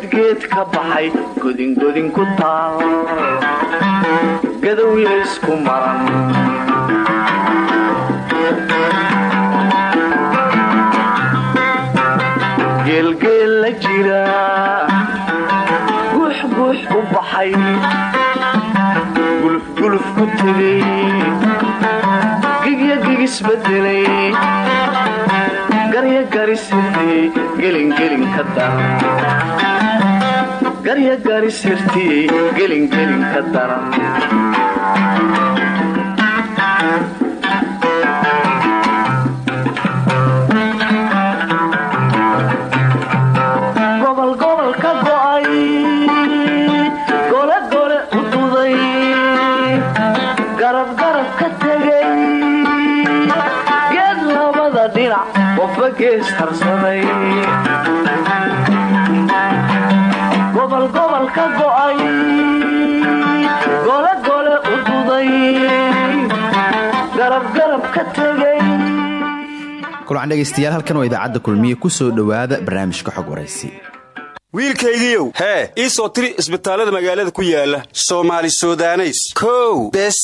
geedgeed ka baxay godingodin ku taal. Gadowya isku maran. Geelgeel la jira. Guuxguux u baxay. Gulufguluf ku tegay gigya gigisbedelay garya garisirtiyey gelingelin ka daran garya qofba gees harsaday gobol gobol ka go'ay gole gole u duday garab garab ka tegay. Kulan dhegaystayaal halkan waa idaacadda kulmiye ku soo dhowaada barnaamijka xog waraysi wiilkaygiiow hee ii soo tiri isbitaallada magaalada ku yaalla soomaali sudaneys. Kow. Bes.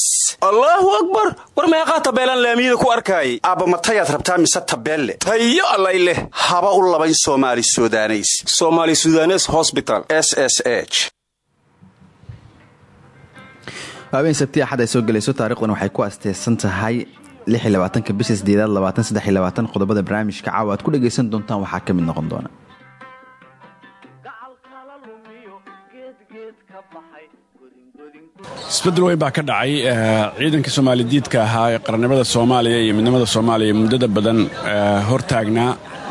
Allaahu akbar. War meeqaa tabeelaan laamiyada ku arkaayay aabba matayaad rabtaa mise tabeelle? Tayo allay leh. Haba u labayn soomaali sudaneys. Somaali sudanes hosbital s s h. Sabti axad ay soo gelayso taarikhdan waxay ku asteysan tahay ka bisha sideedaad qodobada barnaamijka. Caawa aad ku dhegaysan doontaan waxaa ka mid noqon doona isbeddel weyn baa ka dhacay ciidanka soomaalidiidka ahaa ee qarannimada soomaaliya iyo midnimada soomaaliya muddada badan hortaagnaa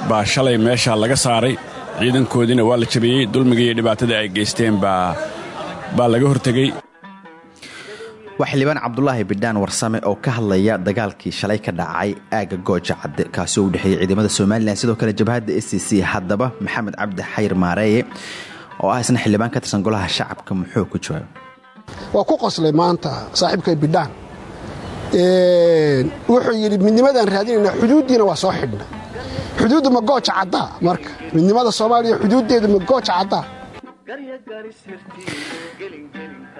baa shalay meesha laga saaray. Ciidankoodiina waa la jabiyey dulmiga iyo dhibaatada ay geysteen baa laga hortegey waa xildhibaan cabdulaahi bidhaan warsame oo ka hadlaya dagaalkii shalay ka dhacay aagga gooja cadde kaasoo u dhexeeyey ciidamada somalilan sidoo kale jabhadda s c c haddaba maxamed cabdi xayr maareeye oo ah isna xildhibaan ka tirsan golaha shacabka muxuu ku jawaabay waa ku qoslay maanta saaxiibkay bidhaan wuxuu yidhi midnimadaan raadinaynaa xuduuddiina waa soo xidhna. Xuduudda ma gooja caddaa marka? Midnimada soomaaliya xuduuddeedu ma gooja caddaa.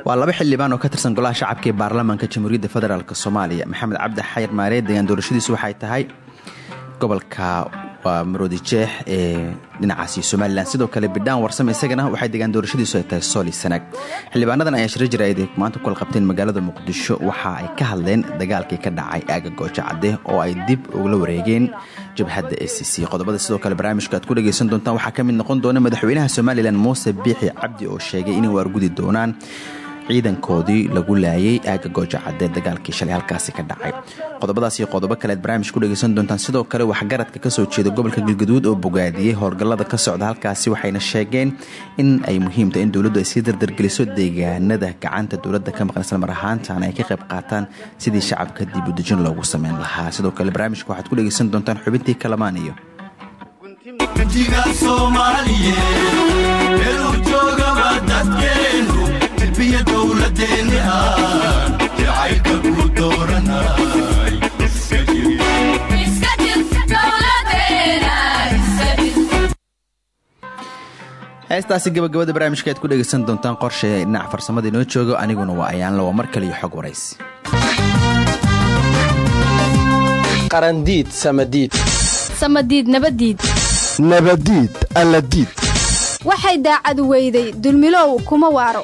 Waa laba xildhibaan oo ka tirsan golaha shacabka ee baarlamaanka jamhuuriyadda federaalk soomaaliya. Maxamed cabdi xayr maaree degaan doorashadiisu waxay tahay gobolka waa maroodi jeex ee dhinacaasi somalilan sidoo kale bidhaan warsame isagana waxay degaan doorashadiisu ay tahay sooli sanaag xildhibaanadan ayaa shiro jira ay maanta ku kala qabteen magaalada muqdisho. Waxa ay ka hadleen dagaalkii ka dhacay aaga goojo cadde oo ay dib ugula wareegeen jabhadda a c c. Qodobada sidoo kale barnaamijka aad ku dhegaysan doontaan waxaa ka mid noqon doona madaxweynaha somalilan muuse biixi cabdi oo sheegay inay waargudi doonaan ciidankoodii lagu laayay aaga gooja cadee dagaalkii shalay halkaasi ka dhacay. Qodobadaas iyo qodobo kale aad barnaamij ku dhegaysan doontaan. Sidoo kale waxgaradka ka soo jeeda gobolka galgaduud oo bogaadiyey howlgallada ka socda halkaasi waxayna sheegeen in ay muhiimtahay in dowladdu ay sii dardargeliso deegaanada gacanta dowladda ka maqan isla mar ahaantaana ay ka qayb qaataan sidii shacabka dib u dejin loogu sameyn lahaa. Sidoo kale barnaamijka waxaad ku dhegaysan doontaan xubintii kalamaan iyo heestaasi gabagabada barnaamijka aad ku dhegaysan doontaan qorshe dhinaca farsamada inoo joogo aniguna waa ayaanla waa mar kale iyo xog waraysi qarandiid samadiid samadiid nabadiid nabadiid alladiid waxay daacadu weyday dulmilow kuma waaro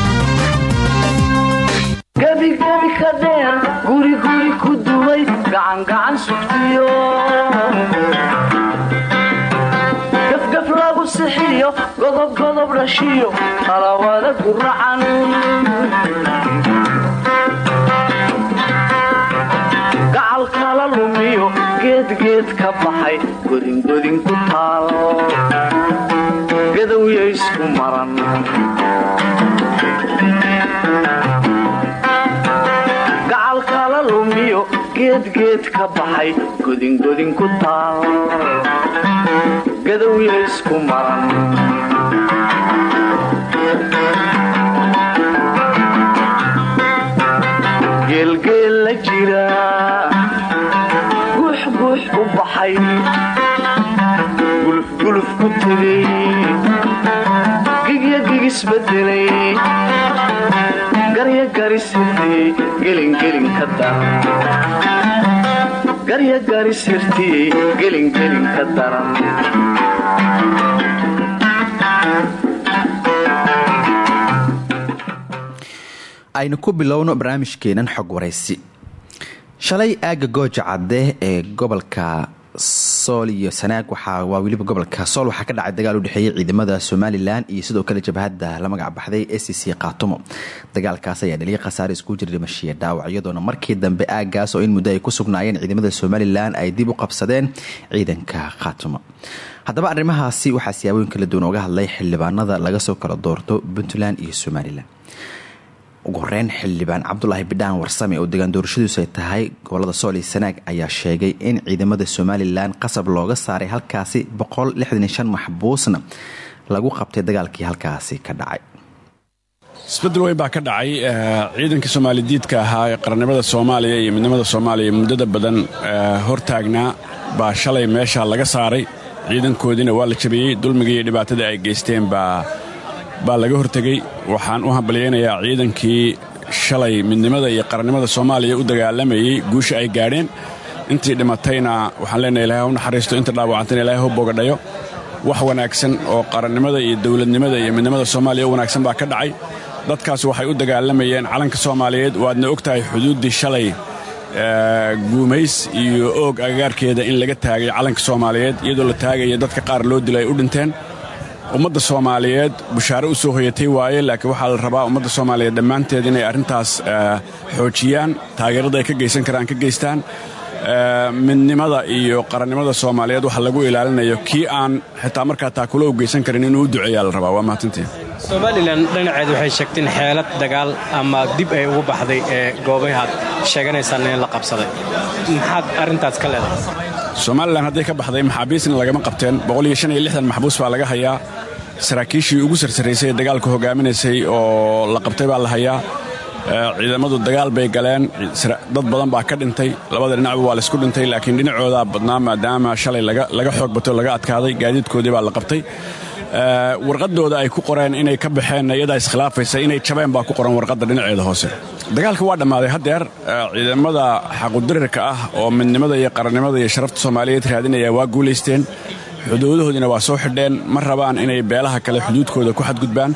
gebigebi ka dheer guriguri ku duway gacangacan sugtiyo. Gafgaf lagu sixiyo godobgodob dhashiyo talawada guracan gacal kala lumiyo geedgeed ka baxay godingodin ku taal. Gadowya isku maran geedgeed ka baxay godingodin ku taal gadowya isku maran. Geelgeel la jira. Guuxguux u baxay. Gulufguluf ku tegay gigya gigisbedelay garya garisirtiyey gelingelin ka daran garya garisirtiyey gelingelin ka daran aynu ku bilowno barnaamijkeenan xog waraysi shalay aaga gooja cadde ee gobolka sool iyo sanaag waxaa waa weliba gobolka sool waxaa ka dhacay dagaal u dhexeeyay ciidamada somalilan iyo sidoo kale jabhadda la magac baxday a c c dagaalkaas ayaa dhaliyay khasaare isku jira dhimashiya dhaawac iyadoona markii dambe aagaas oo in muddo ay ku sugnaayeen ciidamada somalilan ay dib u qabsadeen ciidanka khaatumo haddaba arrimahaasi waxaa siyaabooyin kala duwan oga hadlay xildhibaanada laga soo kala doorto puntland iyo somalilan ugu horeyn xildhibaan cabdulaahi bidhaan warsame oo degaan doorashadiisu ay tahay gobollada sool sanaag ayaa sheegay in ciidamada somalilan qasab looga saaray halkaasi maxbuusna lagu qabtay dagaalkii halkaasi ka dhacay. Isbedel weyn baa ka dhacay ciidankii soomaalidiidka ahaa ee qarannimada soomaaliya iyo midnimada soomaaliya muddada badan hortaagnaa baa shalay meesha laga saaray. Ciidankoodiina waa la jabiyey dulmigii iyo dhibaatada ay geysteen baa baa laga hortegey. Waxaan u hambalyaynayaa ciidankii shalay midnimada iyo qarannimada soomaaliya u dagaalamayey guusha ay gaadheen. Intii dhimatayna waxaan leenahay ilahay u naxariisto inta dhaawacantayna ilahay hu bogadhayo wax wanaagsan oo qarannimada iyo dowladnimada iyo midnimada soomaaliya u wanaagsan baa ka dhacay. Dadkaas waxay u dagaalamayeen calanka soomaaliyeed waadna og tahay xuduuddii shalay guumays iyo oog agagaarkeeda in laga taagay calanka soomaaliyeed iyadoo la taagaya dadka qaar loo dilo ay u dhinteen ummadda soomaaliyeed bushaare u soo hoyatay waaye laakiin waxaa la rabaa ummadda soomaaliyeed dhammaanteed inay arrintaas xoojiyaan taageerada ay ka geysan karaan ka geystaan. Midnimada iyo qarannimada soomaaliyeed waxa lagu ilaalinayo kii aan xitaa markaa taakulo u geysan karin inuu u duceeyaa la rabaa. Waa mahadsantiin somalilan dhinaceed waxay sheegteen xeelad dagaal ama dib ay ugu baxday ee goobahaad sheeganaysaan in la qabsaday. Maxaad arrintaas ka leedahay somalilan hadday ka baxday maxaabiisna lagama qabteen. Maxbuus baa laga hayaa. Saraakiishii ugu sarsaraysay ee dagaalka hogaaminaysay oo la qabtay baa la hayaa. Ciidamadu dagaal bay galeen. Dad badan baa ka dhintay. Labada dhinacba waa laysku dhintay laakiin dhinacoodaa badnaa maadaama shalay laga xoog bato laga adkaaday gaadiidkoodii baa la qabtay warqadooda ay ku qoreen inay ka baxeen iyadaa iskhilaafaysa inay jabeen baa ku qoran warqadda dhinaceeda hoose. Dagaalka waa dhammaaday haddeer ciidamada xaqudirirka ah oo midnimada iyo qarannimada iyo sharafta soomaaliyeed raadinaya waa guulaysteen xuduudahoodiina waa soo xidheen. Ma rabaan inay beelaha kale xuduudkooda ku xadgudbaan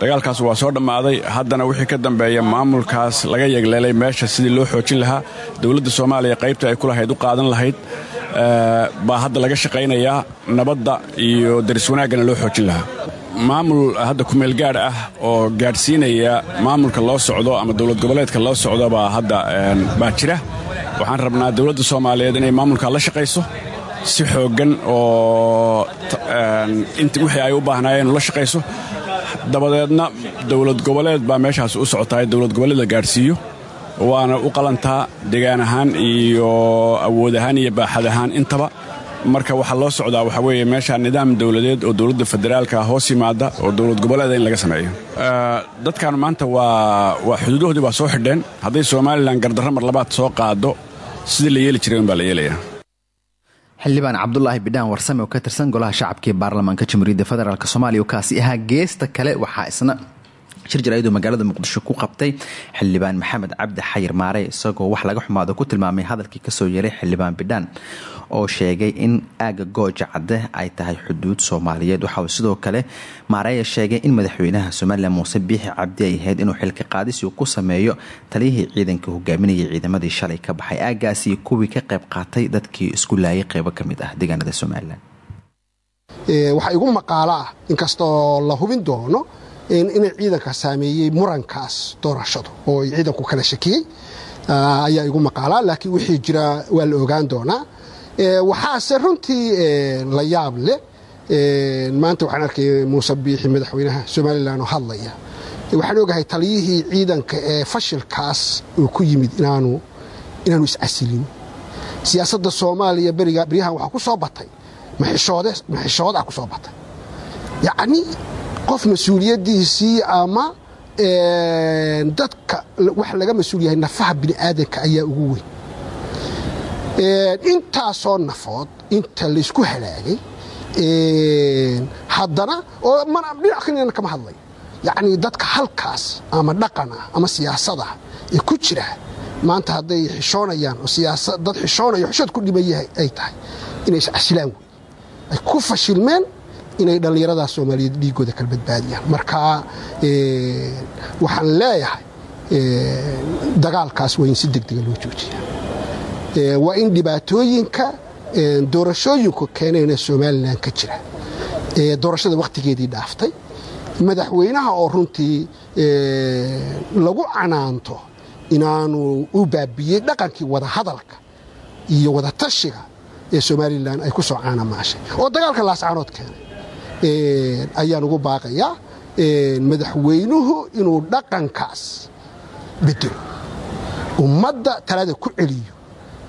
dagaalkaas waa soo dhammaaday. Haddana wixii ka dambeeya maamulkaas laga yegleelay meesha sidii loo xoojin lahaa dowladda soomaaliya qaybta ay ku lahayd u qaadan lahayd baa hadda laga shaqaynayaa nabadda iyo daris wanaaggana loo xoojin lahaa. Maamul hadda kumeel gaadh ah oo gaadhsiinaya maamulka loo socdo ama dowlad goboleedka loo socdo baa hadda baa jira. Waxaan rabnaa dowladda soomaaliyeed inay maamulka la shaqayso si xooggan oo wixii ay u baahnaayeen ula shaqayso dabadeedna dowlad goboleed baa meeshaas u socotaa dowlad goboleed la gaadhsiiyo waana u qalantaa degaan ahaan iyo awood ahaan iyo baaxad ahaan. Intaba marka waxaa loo socdaa waxaa weeye meesha nidaam dowladeed oo dowladda federaalka hoos yimaada oo dowlad goboleeda in laga sameeyo. Dadkan maanta waa xuduudahoodii waa soo xidheen. Hadday somalilan gardarro mar labaad soo qaado sidii la yeeli jiray unbaa la yeelayaa xildhibaan cabdulaahi bidhaan warsame oo ka tirsan golaha shacabka ee baarlamaanka jamhuuriyadda federaalk soomaaliya oo kaasi ahaa geesta kale waxaa isna shir jaraa'id oo magaalada muqdisho ku qabtay xildhibaan maxamed cabdi xayir maare isagoo wax laga xumaado ku tilmaamay hadalkii ka soo yeeray xildhibaan bidhaan oo sheegay in aaga gooja cadde ay tahay xuduud soomaaliyeed. Waxa uu sidoo kale maareya sheegay in madaxweynaha somalilan muuse biixi cabdi ay ahayd inuu xilka qaadisi ku sameeyo taliyihii ciidanka hogaaminayay ciidamadii shalay ka baxay. Aagaasi kuwii ka qayb qaatay dadkii isku laayay qeybo ka mid ah deegaanada somalilan waxaa igu maqaalo ah inkastoo la hubin doono inay ciidanka saameeyey murankaas doorashadu oo ciidanku kala shakiyey ayaa igu maqaalaa laakiin wixii jira waa la ogaan doonaa. Waxaase runtii la yaab leh maanta waxaan arkay muuse biixi madaxweynaha somalilan oo hadlaya. Waxaan ogahay taliyihii ciidanka ee fashilkaas uu ku yimid inaanu iscasilin siyaasadda soomaaliya beryahan waxaa ku soo batay. Maxishoodaa ku soo batay. Yacni qof mas'uuliyaddiisii ama dadka wax laga mas'uul yahay nafaha bini aadanka ayaa ugu weyn. Intaasoo nafood inta laysku halaagay haddana oo dhinac kalina kama hadlayo yacni dadka halkaas ama dhaqanah ama siyaasadah ee ku jira maanta hadday xishoonayaan oo dad xishoonayo xishood ku dhimaya ay tahay inay iscasilaan wey ay ku fashilmeen inay dhallinyaradaas soomaaliyeed dhiigooda kala badbaadiyaan. Marka waxaan leeyahay dagaalkaas waa in si degdega loo joojiya waa in dhibaatooyinka doorashooyinku keeneenee somalilan ka jira. Doorashada wakhtigeedii dhaaftay madaxweynaha oo runtii lagu canaanto inaanu u baabiyey dhaqankii wadahadalka iyo wadatashiga ee somalilan ay ku soo caanamaashay oo dagaalka laascaanood keenay ayaan ugu baaqayaa madaxweynuhu inuu dhaqankaas bedelo. Ummadda talada ku celiyo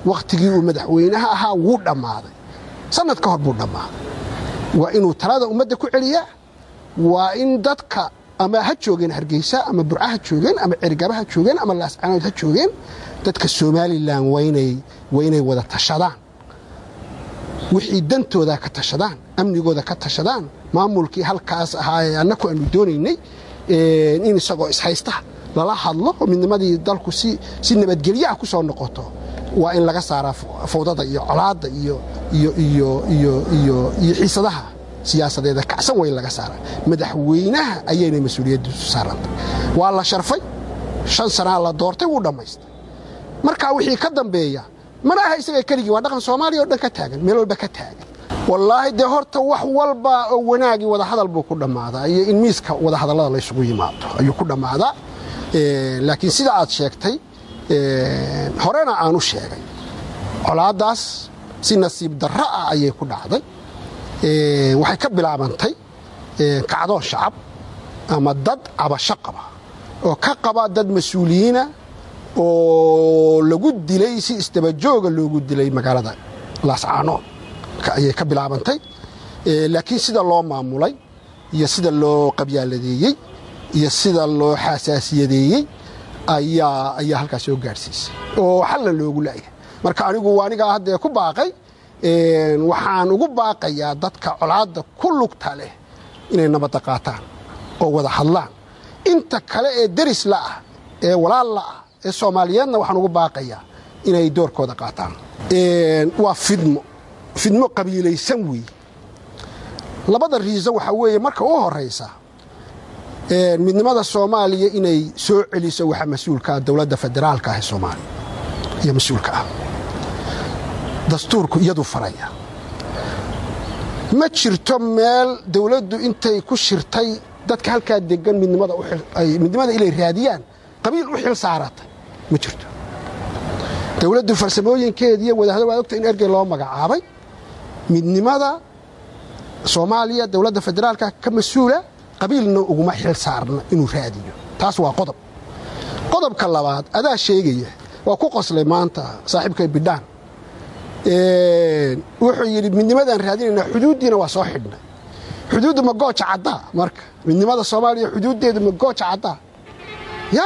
wakhtigii uu madaxweynaha ahaa wuu dhammaaday. Sanad ka hor buu dhammaaday. Waa inuu talada ummadda ku celiyaa waa in dadka ama ha joogeen hargeysa ama burca ha joogeen ama cergaba ha joogeen ama laascaanood ha joogeen dadka somalilan waa inay wada tashadaan wixii dantooda ka tashadaan amnigooda ka tashadaan maamulkii halkaas ahaa ee annaku aanu doonaynay in isagoo ishaysta lala hadlo midnimadii dalku si nabadgelyaah ku soo noqoto. Waa in laga saaraa fawdada iyo colaadda iyo xiisadaha siyaasadeeda. Kacsan waa in laga saaraa. Madaxweynaha ayaynay mas'uuliyaddiisu saarantay waa la sharfay. Shan sanaa la doortay wuu dhammaystay. Markaa wixii ka dambeeya mana aha isaga keligii waa dhaqan soomaaliya oo dhan ka taagan meel walba ka taagan. Wallaahi dee horta wax walba oo wanaagii wadahadal buu ku dhammaadaa iyo in miiska wadahadallada laysugu yimaado ayuu ku dhammaadaa laakiin sida aad sheegtay horena aan u sheegay. Colaaddaas si nasiib darro ah ayay ku dhacday. Waxay ka bilaabantay kacdoon shacab ama dad cabasho qaba oo ka qaba dad mas'uuliyiina oo lagu dilay si isdabajooga loogu dilay magaalada laascaanood ayay ka bilaabantay. Laakiin sida loo maamulay iyo sida loo qabyaaladeeyey iyo sida loo xasaasiyadeeyey ayaa ayaa halkaas soo gaadhsiisay oo xalla loogu la'yahay marka anigu anigaa haddee ku baaqay waxaan ugu baaqayaa dadka colaadda ku lugta leh inay nabadda qaataan oo wada hadlaan. Inta kale ee deris la'ah ee walaal la'ah ee soomaaliyeedna waxaan ugu baaqayaa inay doorkooda qaataan. Waa fidmo. Fidmo qabiilaysan weeye labada riiso waxaa weeye marka u horaysa midnimada soomaaliya inay soo celiso waxa mas'uulkaa dowladda federaalka ah ee soomaaliya iyo mas'uulka ah. Dastuurku iyadu faraya. Ma jirto meel dowladdu intay ku shirtay dadka halkaa degan midnimada inay raadiyaan qabiil u xil saaratay ma jirto. Dowladdu farsamooyinkeediiyo wadahada waad ogta in ergey loo magacaabay midnimada soomaaliya dowladda federaalka ka mas'uula qabiilna uguma xil saarna inuu raadiyo. Taas waa qodob. Qodobka labaad adaa sheegaya waa ku qoslay maanta saaxiibkay bidhaan. Wuxuu yidhi midnimadaan raadinaynaa xuduuddiina waa soo xidhnay. Xuduudda ma gooja caddaa marka? Midnimada soomaaliya xuduuddeedu ma gooja caddaa? Ya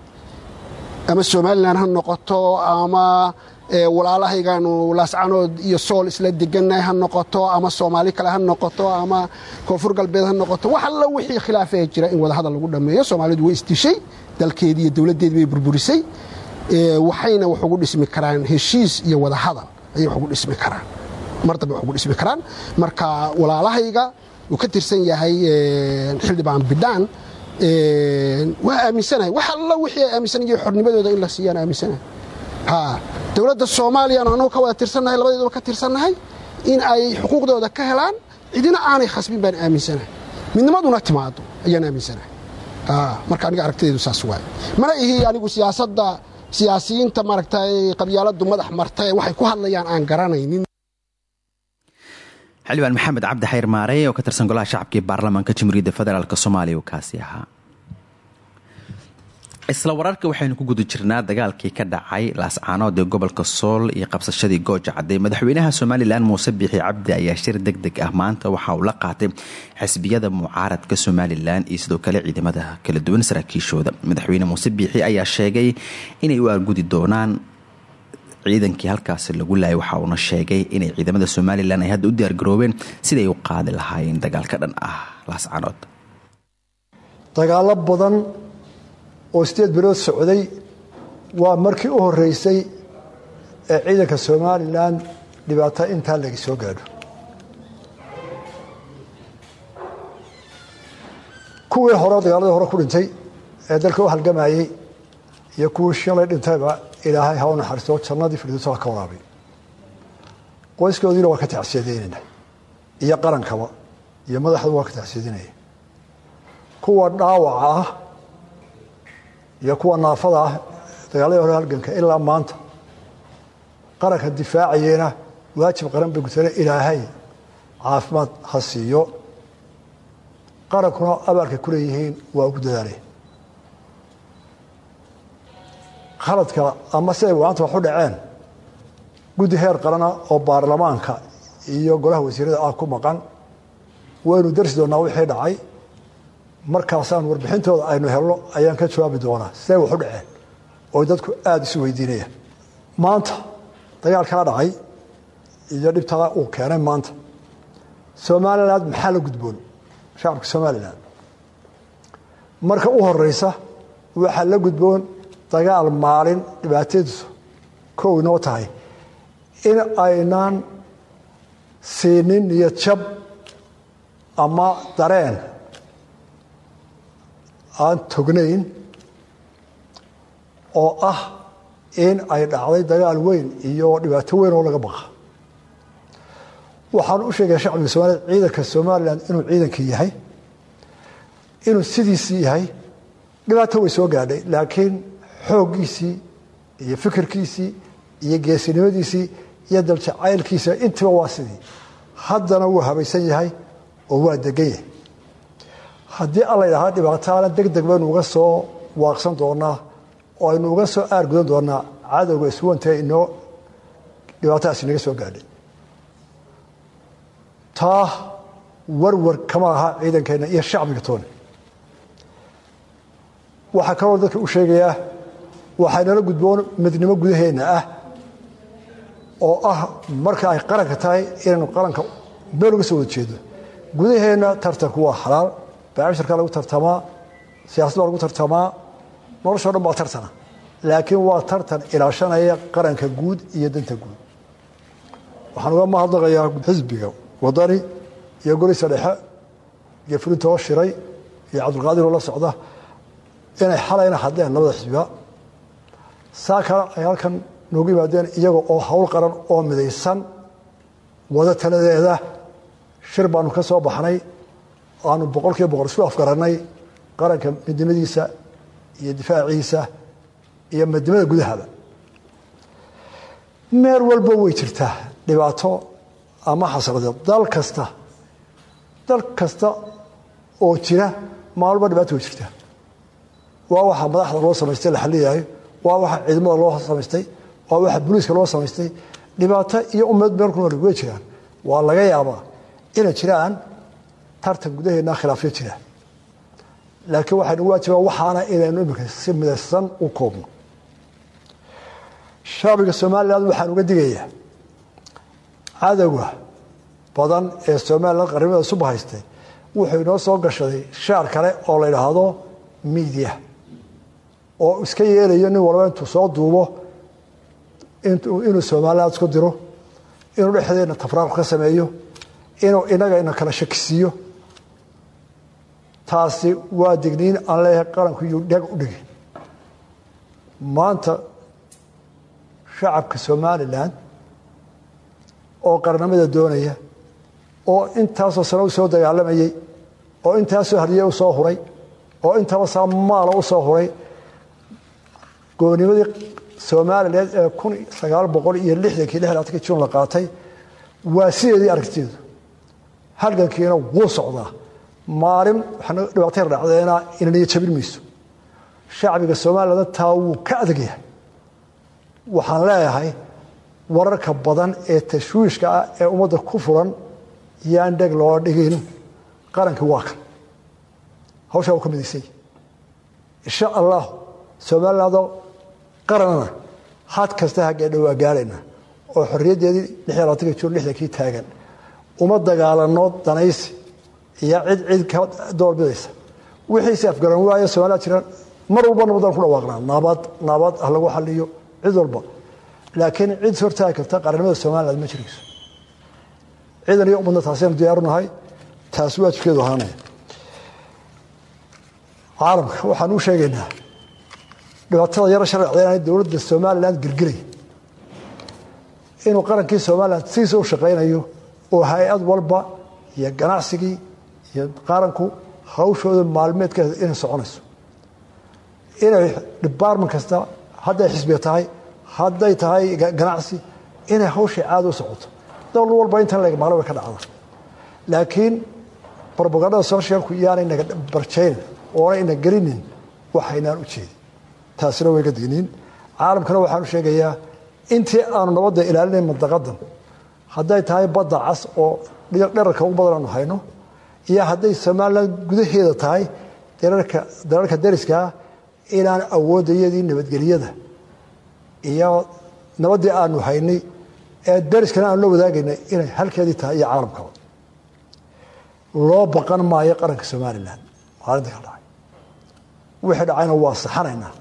ama somalilan ha noqoto ama walaalahaygaanu laascanood iyo sool isla degannahay ha noqoto ama soomaali kale ha noqoto ama koonfur galbeed ha noqoto wax alla wixii khilaafee jira in wadahadal lagu dhammeeyo soomaalidu way isdishay dalkeedii iyo dowladdeedii bay burburisay waxayna wax ugu dhismi karaan heshiis iyo wadahadal ayay wax ugu dhismi karaan. Mar dambe wax ugu dhismi karaan. Marka walaalahayga uu ka tirsan yahay xildhibaan bidhaan waa aaminsanahay. Wax alla wixii ay aaminsan yihiin xornimadooda in la siiyaan aaminsanahay. Dowladda soomaaliyan anugu ka wada tirsannahay labadeeduba ka tirsannahay in ay xuquuqdooda ka helaan. Cidina aanay khasbin baan aaminsanahay. Midnimaduna timaado ayaan aaminsanahay. Marka aniga aragtideedu saas waaye. Mana ihi anigu siyaasadda siyaasiyiinta maaragtay qabyaaladu madax marta ee waxay ku hadlayaan aan garanaynin xildhibaan maxamed cabdi xayr maarey oo ka tirsan golaha shacabka ee baarlamaanka jamhuuriyadda federaalk soomaaliya uu kaasi ahaa. Isla wararka waxaynu ku guda jirnaa dagaalkii ka dhacay laascaanood ee gobolka sool iyo qabsashadii gooja cadday madaxweynaha somalilan muuse biixi cabdi ayaa shir deg deg ah. Maanta waxa uu la qaatay xisbiyada mucaaradka somalilan iyo sidoo kale ciidamada kala duwan saraakiishooda. Madaxweyne muuse biixi ayaa sheegay inay u argudi doonaan ciidankii halkaasi lagu laayay waxa uuna sheegay inay ciidamada somalilan ay hadda u diyaargaroobeen siday u qaadi lahaayeen dagaalka dhan ah. Laascaanood dagaalo badan oo sideed bilood socday waa markii u horeysay ee ciidanka somalilan dhibaato intaa laga soo gaadho. Kuwii hore dagaaladii hore ku dhintay ee dalka u halgamayey iyo kuwii shalay dhintayba ilaahay ha u naxariisto jannadii firdowsa ka waraabay qoyskoodiina waa ka tacsiyadeynayna iyo qarankaba iyo madaxdu waa ka tacsiyadeynaya kuwa dhaawaca ah iyo kuwa naafada ah dagaaladii hore halganka ilaa maanta qaranka difaacayeena waajib qaran bay gutana ilaahay caafimaad ha siiyo qarankuna abaalkay ku leeyihiin waa ugu dadaalay khaladka ama siday maanta wax u dhaceen guddi heer qarana oo baarlamaanka iyo golaha wasiirada ah ku maqan waynu darsi doonaa wixii dhacay. Markaasaan warbixintooda aynu helno ayaan ka jawaabi doonaa siday wax u dhaceen oo dadku aada isu weydiinayaan. Maanta dagaalkaa dhacay iyo dhibtaa uu keenay maanta. Somalilan maxaa la gudboon? Shacabka somalilan marka u horeysa waxaa la gudboon dagaal maalin dhibaatadiisu kow inoo tahay. In aynaan siinin niyad jab ama dareen aan tognayn oo ah in ay dhacday dagaal weyn iyo dhibaato weyn oo laga baqa. Waxaan u sheegaya shacbiga somaaliya ciidanka somalilan inuu ciidankii yahay inuu sidiisii yahay. Dhibaato way soo gaadhay laakiin xooggiisii iyo fikirkiisii iyo geesinimadiisii iyo daljacaylkiisa intiba waa sidii. Haddana wuu habaysan yahay oo waa degan yahay. Haddii alla ydhahaa dhibaataana deg deg baynu uga soo waaqsan doonaa oo aynu uga soo aargudan doonaa cadowga iswantee inoo dhibaatadaas inaga soo gaadhay. Taa warwar kama aha ciidankeenna iyo shacbiga tooni waxaa kaloo dadka u sheegayaa waxaa nala gudboon midnimo gudaheenna ah oo ah marka ay qaranka tahay inaynu qaranka meel uga soo wada jeedo. Gudaheenna tartanku waa xalaal baashirkaa lagu tartamaa siyasad lagu tartamaa noloshao dhan baa tartana. Laakiin waa tartan ilaashanaya qaranka guud iyo danta guud. Waxaan uga mahadnaqayaa xisbiga wadani iyo goliisa dhexe iyo fulintoo shiray iyo cabdulqaadir oo la socda inay xalayna hadleen labada xisbiga saa kale ay halkan noogu yimaadeen iyaga oo hawl qaran oo midaysan wada taladeeda shir baanu ka soo baxnay aanu boqol kiiba boqol isku afgarannay qaranka midnimadiisa iyo difaaciisa iyo midnimada gudahaba meel walba way jirtaa dhibaato ama xasradeed dal kasta dal kasta oo jira maalba dhibaato way jirtaa waa waxa madaxda loo samaystay la xaliyayo waa waxa ciidamada loo samaystay waa waxa booliiska loo samaystay dhibaato iyo ummad meel ku nool way jiraan. Waa laga yaabaa inay jiraan tartan gudaheena khilaafyo jira. Laakiin waxaynu waajibaa waxaana inaynu imika si midaysan u koobno. Shacbiga somalilan waxaan uga digayaa cadowga badan ee somalilan qarnimada suba haystay wuxuu inoo soo gashaday shaar kale oo la yidhaahdo miidiya oo iska yeelayo nin walba intuu soo duubo inuu somalilan isku diro inuu dhexdeena tafraaqu ka sameeyo inuu inaga ina kala shakisiiyo taasi waa digniin aan leeyahay qaranku iyuu dheg u dhigi maanta shacabka somalilan oo qarnamada doonaya oo intaasoo sano u soo dagaalamayey oo intaasoo hadiye u soo huray oo intaba saa maala u soo huray goonimadii somalilan ee kun sagaal boqol iyo lixdankii lixdaatankii jun la qaatay waa sideedii aragtideedu halgankiina wuu socdaa. Maalin dhibaato yar dhacdeena inaniyo jabin mayso. Shacbiga somalilan taa wuu ka adagyahay waxaan leeyahay wararka badan ee tashwiishka ah ee ummadda ku furan yaan dheg loo dhigin qarankii waa kan. Hawshaa uu ka midaysay insha allah somalilandoo qaranana had kasta haggeedha waa gaarayna. Oo xorriyaddeedii lix iyo labaatanka jun lixdankii taagan. Uma dagaalano danaysi iyo cid cid ka doorbidaysa wixiise afgaran waayo somaliland jiraan mar walba nabadaan ku dhawaaqnaa nabad nabad ah lagu xaliyo cid walba. Laakiin cid hortaagi karta qarannimada somaliland ma jirayso. Ciidan iyo ummadna taasaynu diyaarunahay taasi waajibkeedu ahaanaya caalamka waxaan u sheegaynaa dhibaatada yaro sharcdeena dowladda somaliland girgiray inuu qarankii somaliland sidiisa u shaqaynayo oo hay'ad walba iyo ganacsigii iyo qaranku hawshooda maalmeedkeeda inay soconayso. Inay debartment kasta hadday xisbiga tahay hadday tahay ganacsi inay hawshay caada u socoto. Dowlad walba intan leg maqla way ka dhacda laakiin robagandada socialku yaanay naga barjayn oona ina gelinin waxaynaan u jeedin taasina way ga digniin. Caalamkana waxaan u sheegayaa intii aanu nabadda ilaalinayn mandaqadan hadday tahay badda cas oo dherarka ugu badan aanu hayno iyo hadday somalilan gudaheeda tahay dalalka dariskaa inaan awoodayadii nabadgelyada iyo nabaddii aanu haynay ee dariskana aanu la wadaagaynay inay halkeedii tahay iyo caalamkaba. Loo baqan maayo qaranka somalilan maalinta ka dhacay. Wixii dhacayna waa saxanaynaa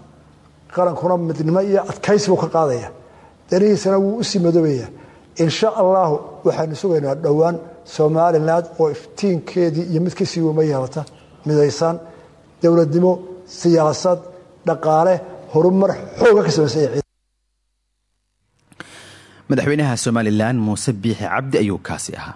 qarankuna midnimo iyo adkaysi buu ka qaadaya. Danihiisana wuu u sii madoobaya insha allahu waxaynu sugaynaa dhowaan somalilan oo iftiinkeedii iyo mid ka sii wema yeelata. Midaysan dowladnimo siyaasad dhaqaale horumar xooga ka samaysay madaxweynaha somalilan muuse biixi cabdi ayuu kaasi ahaa.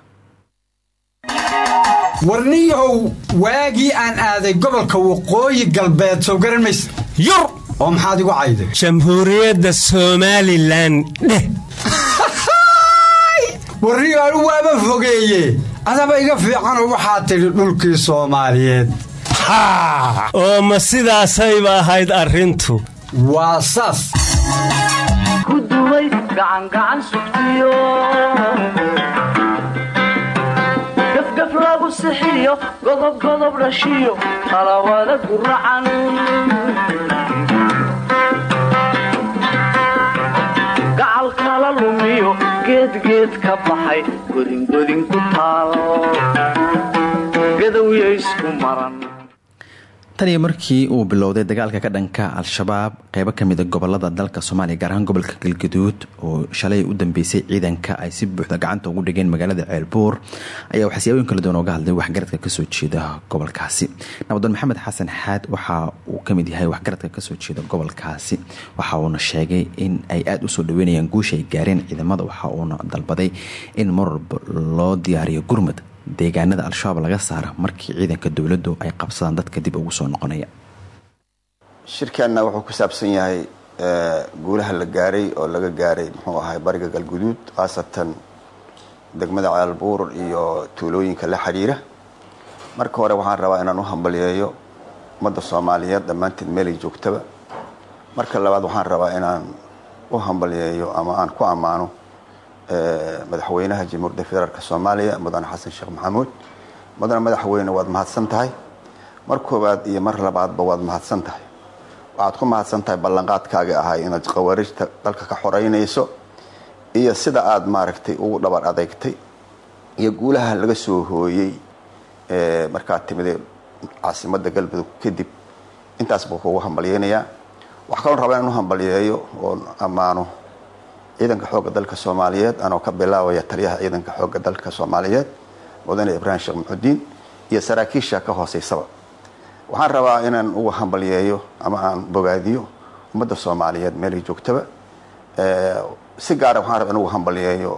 Warniyahow waagii aan aaday gobolka waqooyi galbeed soo garan maysa. Yur oo maxaad igu cayday? Jamhuuriyadda somalilan dheh warniyahow waaba fogeeye adaba iga fiicanoo waxaad tidhi dhulkii soomaaliyeed. Oo ma sidaasayba ahayd arrintu? Waa saas. Ku duway gacangacan sugtiyo. Gafgaf lagu sixiyo godobgodob dhashiyo talawada guracan geedgeed ka baxay godingodin ku taal gadowya isku maran tan iyo markii uu bilowday dagaalka ka dhanka al-shabaab qeybo kamida gobollada dalka soomaaliya gaar ahaan gobolka galgaduud oo shalay u dambeysay ciidanka ay si buuxda gacanta ugu dhigeen magaalada ceelbuur ayaa waxaa siyaabooyin kala duwan ooga hadlay waxgaradka ka soo jeeda gobolkaasi. Nabadoon maxamed xasan xaad waxa uu ka mid yahay waxgaradka ka soo jeeda gobolkaasi. Waxa uuna sheegay in ay aada u soo dhaweynayaan guusha ay gaareen ciidamada waxa uuna dalbaday in marwalba loo diyaariyo gurmud deegaanada al-shabaab laga saara markii ciidanka dowladdu ay qabsadaan dadka dib ugu soo noqonaya. Shirkanna wuxuu ku saabsan yahay guulaha la gaaray oo laga gaaray muxuu ahay bariga galguduud khaasatan degmada caalbuur iyo tuulooyinka la xidhiira marka hore waxaan rabaa inaan u hambaliyeeyo ummadda soomaaliyeed dhammaanteed meelay joogtaba. Marka labaad waxaan rabaa inaan u hambalyeeyo ama aan ku ammaano madaxweynaha jamhuuriyadda federaalk soomaaliya mudane xasan sheekh maxamuud. Mudane madaxweyne waad mahadsan tahay. Mar koowaad iyo mar labaadba waad mahadsan tahay. Waxaad ku mahadsan tahay ballanqaadkaaga ahay inaad khawaarijta dalka ka xoreynayso iyo sida aada maaragtay ugu dhabar adeegtay iyo guulaha laga soo hooyey markaad timidee caasimadda galmudug kadib. Intaas buu kugu hambalyeynayaa waxaa kaloon rabaa inaan u hambalyeeyo oon ammaano ciidanka xoogga dalka soomaaliyeed anoo ka bilaabaya taliyaha ciidanka xoogga dalka soomaaliyeed mudane ibraahim sheekh maxudiin iyo saraakiisha ka hooseysaba. Waxaan rabaa inaan ugu hambalyeeyo ama aan bogaadiyo ummadda soomaaliyeed meelay joogtaba. Si gaara waxaan rabaa in ugu hambalyeeyo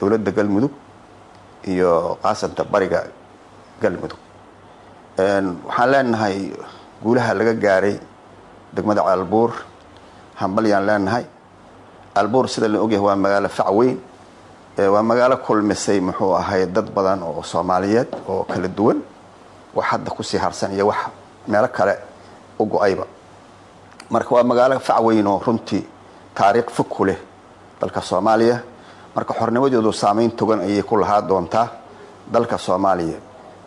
dowladda galmudug iyo qaasanta bariga galmudug. Waxaan leenahay guulaha laga gaaray degmada caalbuur hambalyaan leenahay caalbuur sida la ogyahay waa magaalo fac weyn waa magaalo kulmisay muxuu ahay dad badan oo soomaaliyeed oo kala duwan. Wax hadda ku sii harsan iyo wax meelo kale u go'ayba. Marka waa magaalo fac weyn oo runtii taariikh fog leh dalka soomaaliya. Marka xornimadoodu saameyn togan ayay ku lahaa doontaa dalka soomaaliya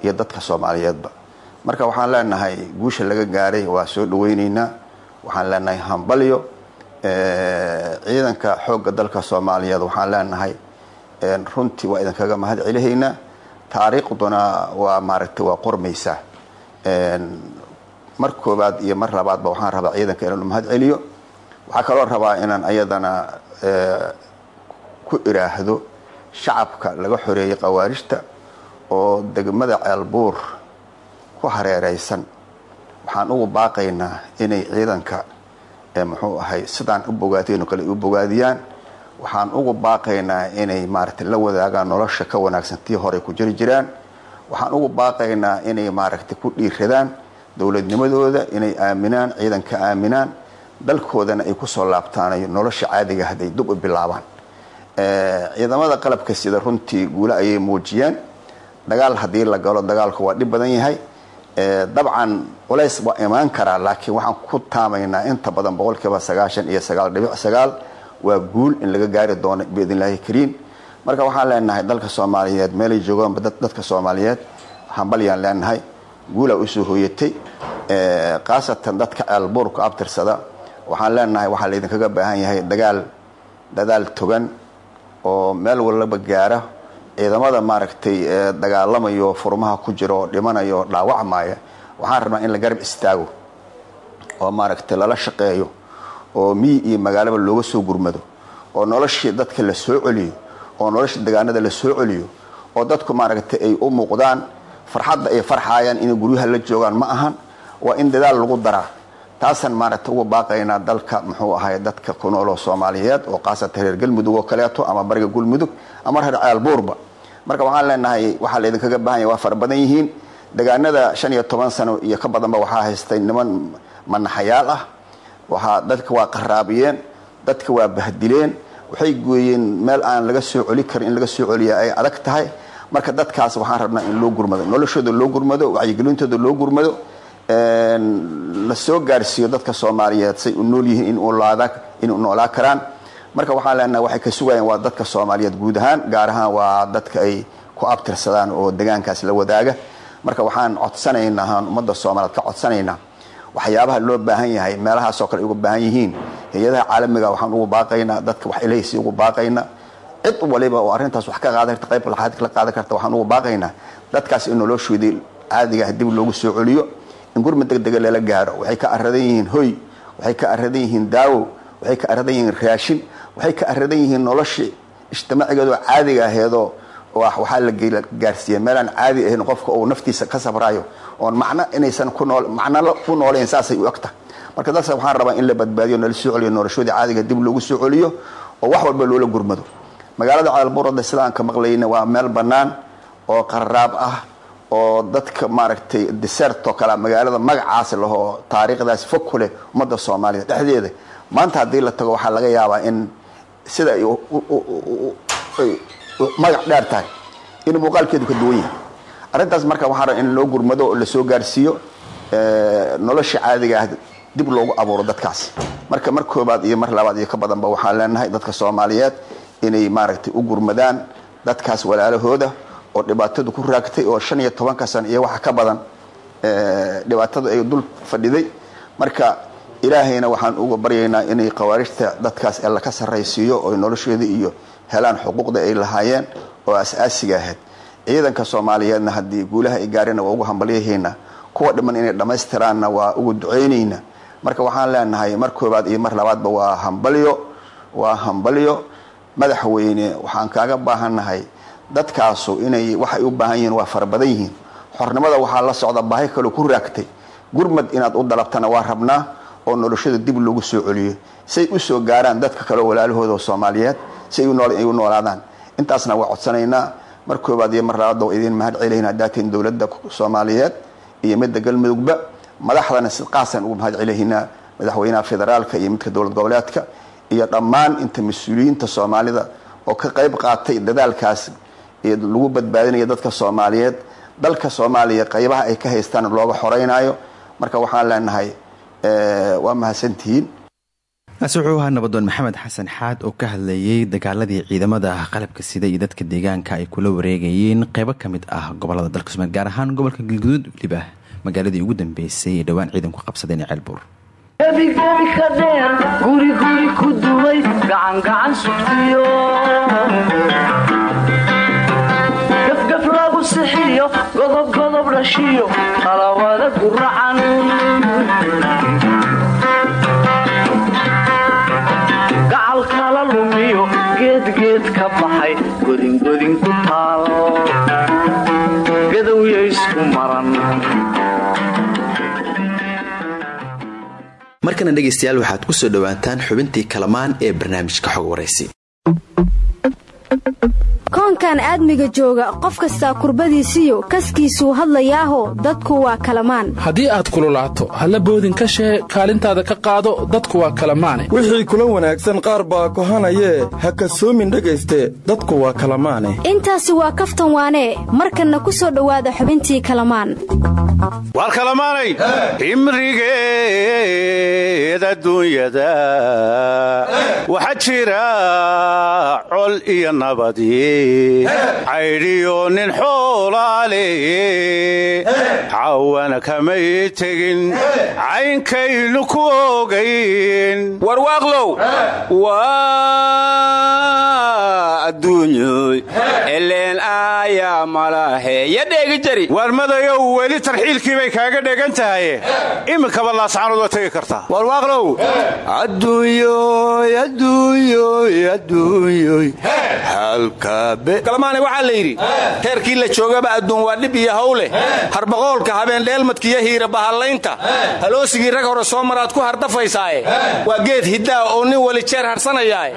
iyo dadka soomaaliyeedba. Marka waxaan leenahay guusha laga gaaray waa soo dhaweyneynaa. Waxaan leenahay hambalyo ciidanka xoogga dalka soomaaliyeed waxaan leenahay runtii waa idinkaga mahad celihaynaa taariikhduna waa maaragtay waa qormaysaa mar koobaad iyo mar labaadba waxaan rabaa ciidanka inaan u mahad celiyo. Waxaa kaloo rabaa inaan ayadana ku iraahdo shacabka laga xoreeyey khawaarijta oo degmada ceelbuur ku hareereysan waxaan ugu baaqaynaa inay ciidanka muxuu ahay sidaan u bogaadeen oo kale u bogaadiyaan. Waxaan ugu baaqaynaa inay maaragtay la wadaagaan nolosha ka wanaagsan tii hore ku jiri jiraan. Waxaan ugu baaqaynaa inay maaragtay ku dhiiradaan dowladnimadooda inay aaminaan ciidanka aaminaan. Dalkoodana ay ku soo laabtaan nolosha caadiga hadday dub u bilaabaan. Ciidamada qalabka sida runtii guule ayay muujiyeen dagaal haddii la galo dagaalku waa dhib badan yahay dabcan culays waa imaan karaa laakiin waxaan ku taamaynaa inta badan boqolkiiba sagaashan iyo sagaal dhibic sagaal waa guul in laga gaari doono biidnillaahi kariim. Marka waxaan leenahay dalka soomaaliyeed meelay joogaanba dadka soomaaliyeed hambalyaan leenahay guulaa u soo hooyatay khaasatan dadka ceelbuurka abtirsada waxaan leenahay waxaa laydinkaga baahan yahay dagaal dadaal togan oo meel walaba gaara ciidamada maaragtay dagaalamayo furmaha ku jira oo dhimanayo oo dhaawacmaya waxaan rabnaa in la garab istaago oo maaragtay lala shaqeeyo oo miyi iyo magaalaba looga soo gurmado oo noloshii dadka la soo celiyo oo noloshii degaanada la soo celiyo oo dadku maaragtay ay u muuqdaan farxadda ay farxaayaan inay guryaha la joogaan ma ahan waa in dadaal lagu daraa taasaan maaragtay uga baaqaynaa dalka muxuu ahay dadka ku nooloo soomaaliyeed oo khaasatan reer galmudug oo kaleeto ama bariga galmudug ama reer ceelbuurba marka waxaan leenahay waxaa laydinkaga baahan yahay waa fara badan yihiin. Degaanada shan iyo toban sano iyo ka badanba waxaa haystay niman manaxayaal ah. Waxaa dadka waa qaraabiyeen dadka waa bahdileen waxay gooyeen meel aan laga soo celi karin in laga soo celiya ay adag tahay. Marka dadkaas waxaan rabnaa in loo gurmado noloshooda loo gurmado wacyigelintooda loo gurmado la soo gaarsiiyo dadka soomaaliyeed say u nool yihiin in u noolaa karaan. Marka waxaan leenahay waxay ka sugayaan waa dadka soomaaliyeed guud ahaan gaar ahaan waa dadka ay ku abtirsadaan oo degaankaas la wadaaga. Marka waxaan codsanaynaa ummadda soomaaliyeed ka codsanaynaa waxyaabaha loo baahan yahay meelahaasoo kale uga baahan yihiin hay'adaha caalamiga waxaan ugu baaqaynaa dadka wax ilahaysi ugu baaqaynaa. Cid waliba oo arrintaas wax ka qaadan qayb laxaad la qaadan karta waxaan ugu baaqaynaa dadkaas in noloshoodii caadiga dib loogu soo celiyo in gurmad degdega lala gaaro. Waxay ka aradan yihiin hoy waxay ka aradan yihiin daawo waxay ka aradan yihiin raashin waxay ka aradan yihiin noloshii ijtimaacigeedoo caadiga aheedoo waxaa la gaarsiiya meelaan caadi ahayn qofka uu naftiisa ka sabraayo. Oon macno inaysan macno ku noolayn saasay u egta marka dadka waxaan rabaa in la badbaadiyo nala soo celiyo noloshoodii caadiga dib loogu soo celiyo oo wax walba loola gurmado. Magaalada caalbuurada sidaan ka maqlayna waa meel bannaan oo qaraab ah oo dadka maaragtay desertoo kale magaalada magacaas lahoo taariikhdaas fog ku leh ummadda soomaaliya dhexdeeda. Maanta haddii la tago waxaa laga yaabaa in sida ay magac dheer tahay in muuqaalkeedu ka duwan yahay. Arrintaas marka waxaa in loo gurmado oo la soo gaarsiiyo nolosha caadiga ah dib loogu abuuro dadkaas. Marka mar koobaad iyo mar labaad iyo ka badanba waxaan leenahay dadka soomaaliyeed inay maaragtay u gurmadaan dadkaas walaalahooda oo dhibaatadu ku raagtay oo shan iyo tobanka san iyo waxa ka badan dhibaatada ay dul fadhiday. Marka ilaahayna waxaan uga baryaynaa inay khawaarijta dadkaas alla ka sarraysiiyo oo nolosheeda iyo helaan xuquuqda ay lahaayeen oo as-aasiga ahayd. Ciidanka soomaaliyeedna haddii guulaha ay gaareenna waa ugu hambalyahaynaa kuwa dhiman inay dhammaystiraanna waa ugu ducaynaynaa marka waxaan leenahay mar koobaad iyo mar labaadba waa hambalyo waa hambalyo. Madaxweyne waxaan kaaga baahannahay dadkaasu inay waxay u baahan yihiin waa fara badan yihiin. Xornimada waxaa la socda baahi kaloo ku raagtay. Gurmad inaad u dalabtana waa rabnaa oo noloshada dib loogu soo celiyo. Say u soo gaaraan dadka kaleo walaalahooda oo soomaaliyeed si ay u noolaadaan. Intaasna waa codsanaynaa. Mar koobaad iyo mar labaadba waa idiin mahad celaynaa daatiin dowladda soomaaliyeed iyo midda galmudugba madaxdana si qaasan ugu mahad celaynaa madaxweynaha federaalka iyo midka dowlad goboleedka iyo dhammaan inta mas'uuliyiinta soomaalida oo ka qayb qaatay dadaalkaas lagu badbaadinayo dadka soomaaliyeed. Dalka soomaaliya qaybaha ay ka haystaan looga xoreynaayo marka waxaan leenahay waa mahadsantihiin kaasi wuxuu ahaa nabadoon maxamed xasan xaad oo ka hadlayay dagaaladii ciidamada qalabka sida iyo dadka deegaanka ay kula wareegayeen qeybo ka mid ah gobollada dalka somalia gaar ahaan gobolka galguduud weliba magaaladii ugu dambeysay ee dhowaan ciidanku qabsadeen ee ceelbuur gebigebi ka dheer guri guri ku duway gacangacan sugtiyo sixiyo godob godob dhashiyo qalawada guracan gacal kala lumiyo geedgeed ka baxay godingodin ku taal. Gadowya isku maran. Markana dhegaystayaal waxaad ku soo dhowaataan xubintii kalamaan ee barnaamijka xog waraysi koonkan aadmiga jooga qof kastaa kurbadiisiyo kaskiisuu hadlayaaho dadku waa kalamaan. Haddii aad kululaato halla boodin ka shee kaalintaada ka qaado dadku waa kalamaane. Wixii kula wanaagsan qaar baa kohanayee ha kasoomin dhegayste dadku waa kalamaane. Intaasi waa kaftan waanee markanna ku soo dhowaada xubintii kalamaan. War kalamaanay? Imrigeed adduunyada. Waxaa jira col iyo nabadi caydhiyo nin xoolaale cawana kamay tegin caynkaynu ku ogayn warwaaqlow waa adduunyoy eleen aayaa malahe ya dheegi jari. Waar madayow weli tarxiilkii bay kaaga dhegan tahaye iminkaba laascaanood waa tegi kartaa warwaaqlow adduunyoy adduunyoy adduunyoy kalmaane waxaa la yidhi heerkii la joogaba adduun waa dhib iyo hawleh harbaqoolka habeen dheelmadkiiyo hiira bahallaynta. Haloosigii rag hore soo maraad ku hardafaysaaye waa geed hiddaa oo nin weli jeer harsanayaae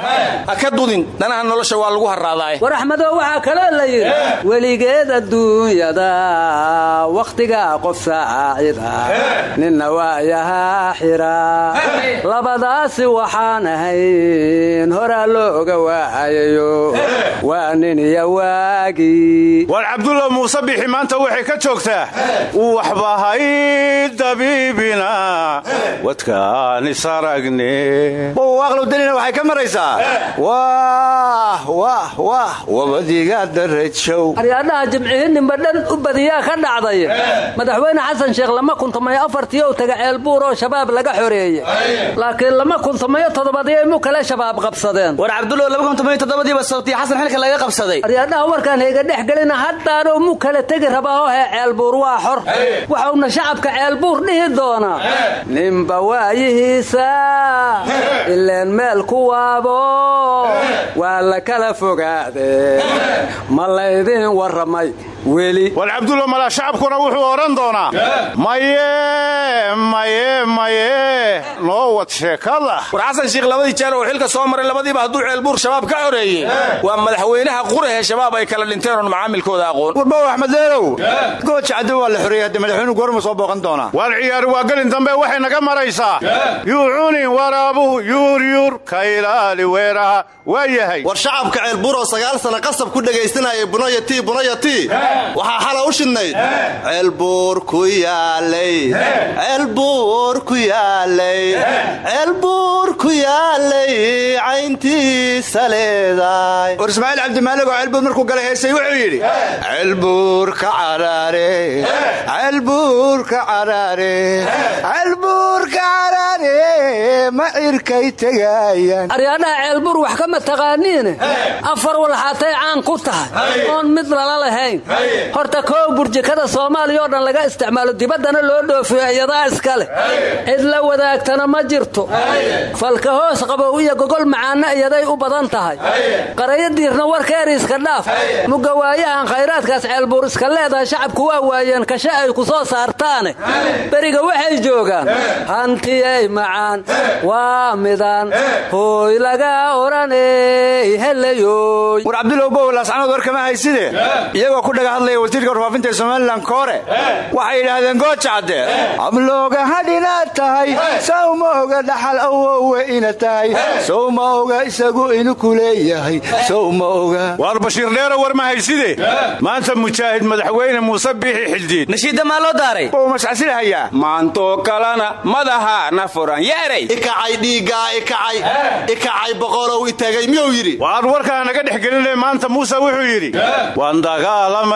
ha ka dudin danaha nolosha waa lagu harraadaaye. War axmedow waxaa kaloo la yidhi weligeed adduunyada wakhtiga qof saacida. Ninna waayahaa xira. Labadaasi waxaan ahayn horaa looga waayayo. Waa nin war cabdulla muuse bixi maanta waxay ka joogtaa. Waxbahay dabiibina wadkaan isaragne waaqlowdanina waxay ka maraysaa. Wah wah wah wabadiga darajow aryaadhaha jimcihininba dhan u badiyaa ka dhacday. Madaxweyne xasan sheekh lama kuntumayo afartii ou taga ceelbuur oo shabaab laga xoreeye laakiin lama kuntumayo toddobadii mu kale shabaab qabsadeen. War cabdulla laba kuntumayo toddobadiiba sawtii xasan xilka laga qabsaday aryaadhaha warkaan hayga dhex gelina haddaanuu mu kala tegi rabaaho hee ceelbuur waa xor. Waxauna shacabka ceelbuur dhihi doonaa. Ninba waayihiisa ileen meel ku waabo. Waa la kala fogaade ma laydin warramay war cabdulla malaa shacabkuna wuxuu odhan doonaa. Maye maye maye. Noo wad sheekada. War xasan shiikh labadii jeer oo xilka soo maray labadiiba hadduu ceelbuur shabaab ka xoreeyey waa madaxweynaha qurahe shabaab ay kala dhinteen oon macaamilkooda aqoon. Warbow axmedeelow gooja caddo waa la xoreeyey hadda madaxweynuhu goorma soo booqan doonaa. War ciyaari waa gelin dambe waxay naga maraysaa. Yuucunin waraabuhu yuuryuur ka ilaali weeraha. Waa yahay. War shacabka ceelbuur oo sagaal sana qasab ku dhegaysanayay bunayati bunayati waxaa xala u shidnayd ceelbuur ku yaalay. Ceelbuur ku yaalay. Ceelbuur ku yaalay cayntiisa leedaay war ismaaciil cabdimaalig oo ceelbuur markuu gala heesay wuxuu yidhi ceelbuur ka caraare. Ceelbuur ka caraare. Ceelbuur ka caraare ma cirkay tegayaan. Aryaadhaha ceelbuur wax kama taqaaniine afar walxaatay caan ku tahay. Oon mid lala lahayn horta koow burjikada soomaaliya oo dhan laga isticmaalo dibaddana loo dhoofiyo iyadaa iska leh cid la wadaagtana ma jirto. Falka hoos qabow iyo gogol macaanna iyaday u badan tahay. Qarayo diirna warkeer iska dhaaf. Mugga waayahan khayraadkaas ceelbuur iska leedahay shacabku waa waayeen kashe ay ku soo saartaane. Beriga waxay joogaan. Hantiyey macaan. Waa midaan. Hooy laga odhaney helayoy war cabdulow bowlaascanood war kama hayside? Iyagoo ku dhaga hadlaya wasiirka warfaafinta ee somalilan koore. Waxay yidhaahdeen gooja cadde ablooga hadhinaad tahay. Sow ma oga dhaxal awowe ina tahay. Sow ma oga isagu inu ku leeyahay sow ma oga waar bashiir war ma hayside? Maanta mujaahid madaxweyne muuse biixi xildiid nashiidda maa loo daaray? Wuu mascasilahayaa maantoo kalena madaha na furan yeeray ikacay dhiiggaa ikacay ikacay boqolow itagay miyuu yidhi? Waar warkaa naga dhex gelinay maanta muuse wuxuu yidhi waan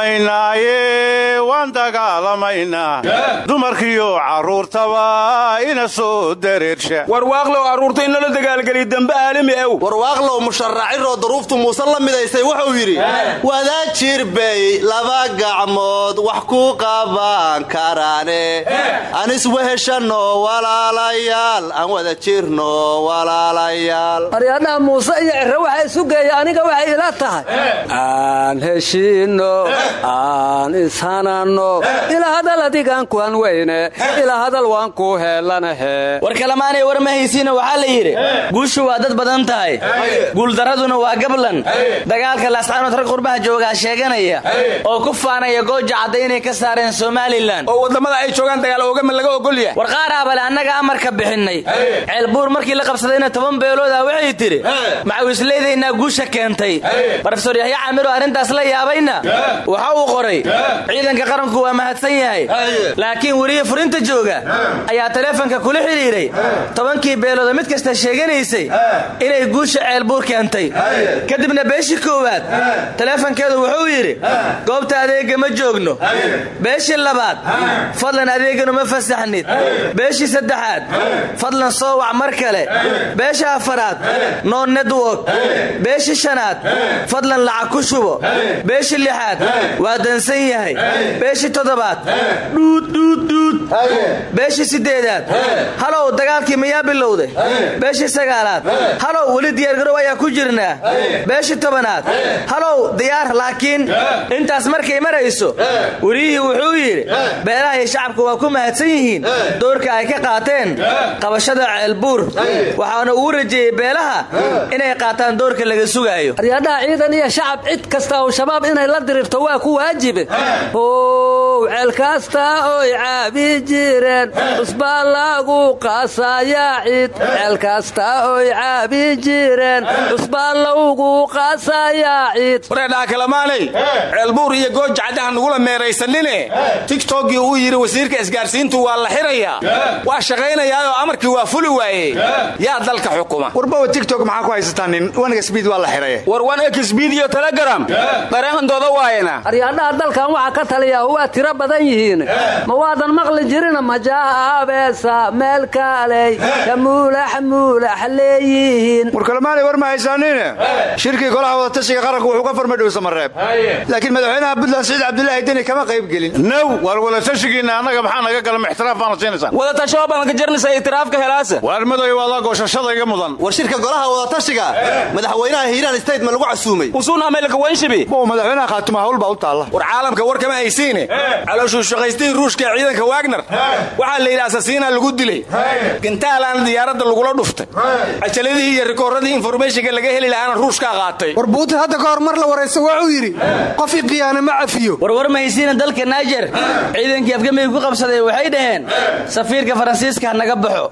dagaalamaynaaye waan dagaalamaynaa. Dumarkiyo carruurtaba ina soo dareersha warwaaqlow carruurta in lala dagaalgeliy dambe aalami ew. Warwaaqlow musharaaciroo daruuftu muuse la midaysay wuxuu yidhi wadaa jirbay laba gacmood wax ku qaban karaane aan isweheshanno walaalayaal aan wada jirno walaalayaal. Aryaadhaha muuse iyo cirre waxaa isu geeya aniga waxay ila tahay. Aan heshiinno aan ishananno ilaa hadal adigaan kuan weyne ilaa hadal waan ku heelanahe war kalamaanay war ma haysiina waxaa la yidhi guushu waa dad badan tahay. Guuldaraduna waa gablan. Dagaalka laascaanood rag qurbaha joogaa sheeganaya. Oo ku faanaya gooja cadda inay ka saareen somalilan oo waddamada ay joogaan dagaal oogama laga ogolyahay war qaaraabale annaga amarka bixinnay ceelbuur markii la qabsadayna toban beelooda waxay tidhi macawisleydaynaa guusha keentay. Rofesor yaxya camiro arrintaas la yaabayna waxa uu qoray. Ciidanka qaranku waa mahadsan yahay. Laakiin weliya furinta jooga ayaa taleefonka kula xidhiiray tobankii beelooda mid kasta sheeganaysay inay guusha ceelbuur keentay. Kadibna beeshii koowaad taleefonkeedu wuxuu yidhi goobta adeega ma joogno. Beeshii labaad fadlan adeeganu ma fasaxnid. Beeshii saddexaad fadlan soo wac mar kale. Beesha afaraad no network. Beeshii shanaad fadlan lacag ku shubo. Beeshii lixaad waa dansan yahay. Beeshii toddobaad. Dhuuddhuuddhuud beeshii siddeedaad halow dagaalkii miyaa bilowday? Beeshii sagaalaad. Halow weli diyaargarow ayaa ku jirnaa? Beeshii tobanaad. Halow diyaar laakiin intaas markay marayso weriyihii wuxuu yidhi beelaha iyo shacabku waa ku mahadsan yihiin. Doorka ay ka qaateen qabashada ceelbuur. Waxaana uu rajeeyey beelaha inay qaataan doorka laga sugaayo ku waajibe ow ceelkasta oy caabi jireen. Cusbaa lagu qaasayaa cid. Ceelkasta oy caabi jireen. Cusbaa lagu qaasayaa cid. Wareedhaa kalamaanay ceelbuur iyo gooja caddaha nugula meeraysanine. Tigtogii uu yidhi wasiirka isgaarsiintu waa la xirayaa waa shaqaynayaayoo amarkii waa fuli waayey. Yaa dalka xukuma. Warbawa tigtog maxaa ku haysataa nin? Sbiid waa la xiraye war wan sbiid iyo telegram. Dareenkantooda waayana aryaadhaha dalkan waxa ka taliyaa waa tiro badan yihiin. Ma waadan maqli jirina majaaha abeesa meel kaaley ka muulax leeyihiin. War kalamaanay war ma haysaanine shirkii golaha wadatashiga qaranku wuxuu ka farmay dhowsamareeb laakiin madaxweynaha puntland siciid cabdulaahi deni kama qayb gelin. Now war wadatashigiinna annaga maxaa naga gala ixtiraaf baana siinaysaan wadatasho baanka jarnaysa itiraafka helaasa waar madoy waa la goosashada iga mudan. War shirka golaha wadatashiga madaxweynaha hiiraan state ma lagu casuumay. Usuuna ameelka wanshibi bow madaxweynaha khaatuma hawl baa u taalla. War caalamka war kama haysiine. Calooshuu shaqaystihii ruushka ee ciidanka wagner. Waxaa la yidhi asasiina lagu dilay. Gantaalaan diyaaradda lagula dhuftay. Cajaladihii iyo rikooradii informationka laga heli lahaana ruushkaa qaatay. War buutin hadda ka hor mar la waraysa wuxuu yidhi qof i khiyaana ma cafiyo. Warwar mahaysiina dalka naijer ciidankii afgamiga ku qabsaday waxay dhaheen safiirka faransiiska ha naga baxo.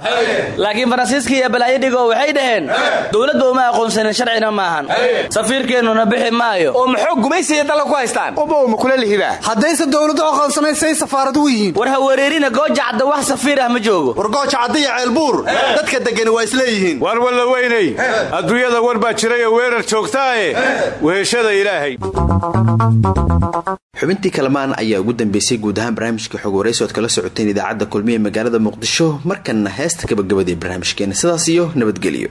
Laakiin faransiiska iyo balaayadhigo waxay dhaheen dowladda uma aqoonsanin sharcina maahan. Safiirkeennuna bixi maayo. Oo maxoo gumaysiya dalla ku haystaan haddayse dowladdu aqoonsanayn say safaarad u yihiin. War ha wareerina gooja cadda wax safiir ah ma joogo. War caddiya ceelbuur dadka degani waa isleeyihiin waar walla weynay adduunyada war baa jirayoo weerar joogtaae weheshada ilaahay. Xubintii kalamaan ayaa ugu dambeysay guud ahaan barnaamijka xog waraysi ood kala socoteen idaacadda kulmiye magaalada muqdisho markanna heesta gabagabada ee barnaamijkeena. Sidaas iyo nabadgelyo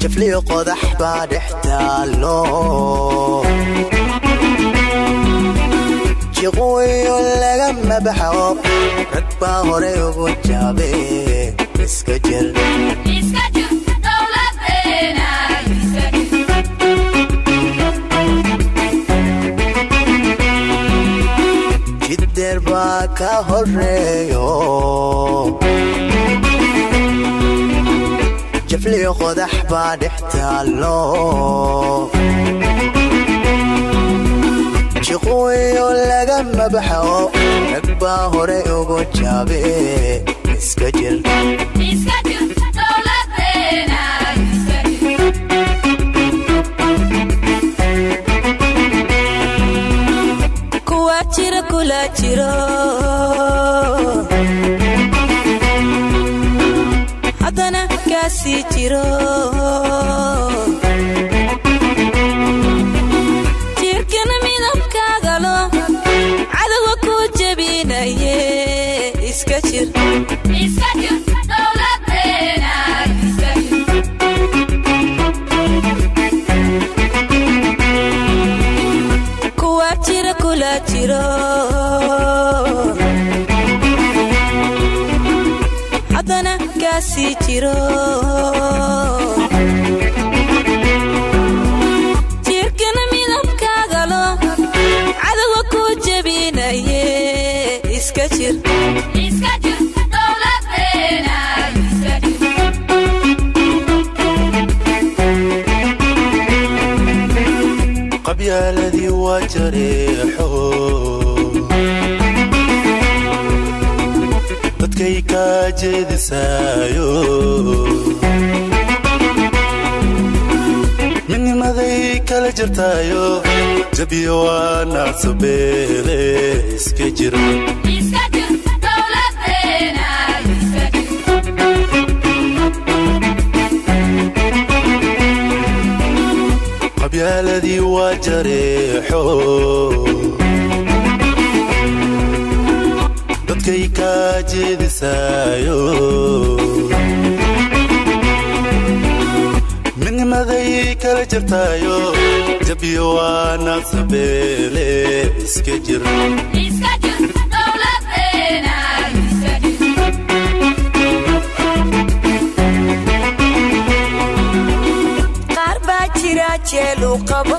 jafliyo qodax baa dhex taallo jiqooyo lagama baxo rag baa horay ugu jaabe iska jir baa ka horeeyo jafliyo qodax baa dhex taallo jiqooyo lagama baxo rag baa horay ugu jaabe iska jir kula jiro. Haddana kaasii jiro kula jiro haddana kaasii jiro jirkana midabkaagalo cadowga ku jebinaye iska jir qabyaaladii waa jareexo jeedisaayo midnimaday kala jirtaayo jabiyo waa naacsabeele iska jir qabyaaladii waa jareexo dadkay kaa jeedisaayo midnimaday kala jirtaayo jabiyo waa naaqsabeele iska jir qaar baa jira jeelu qaba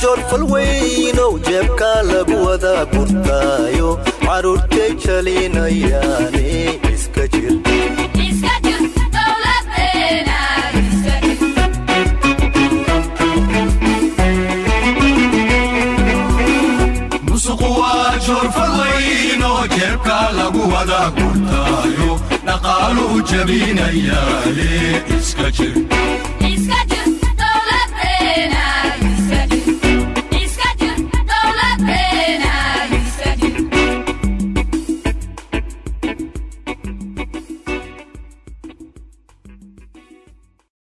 joorfalweynow jeebka lagu wadaa gurtaayo. Caruurtay jalinayaane shaqada burtaayo dhaqaalu jabinayaaye iska jir.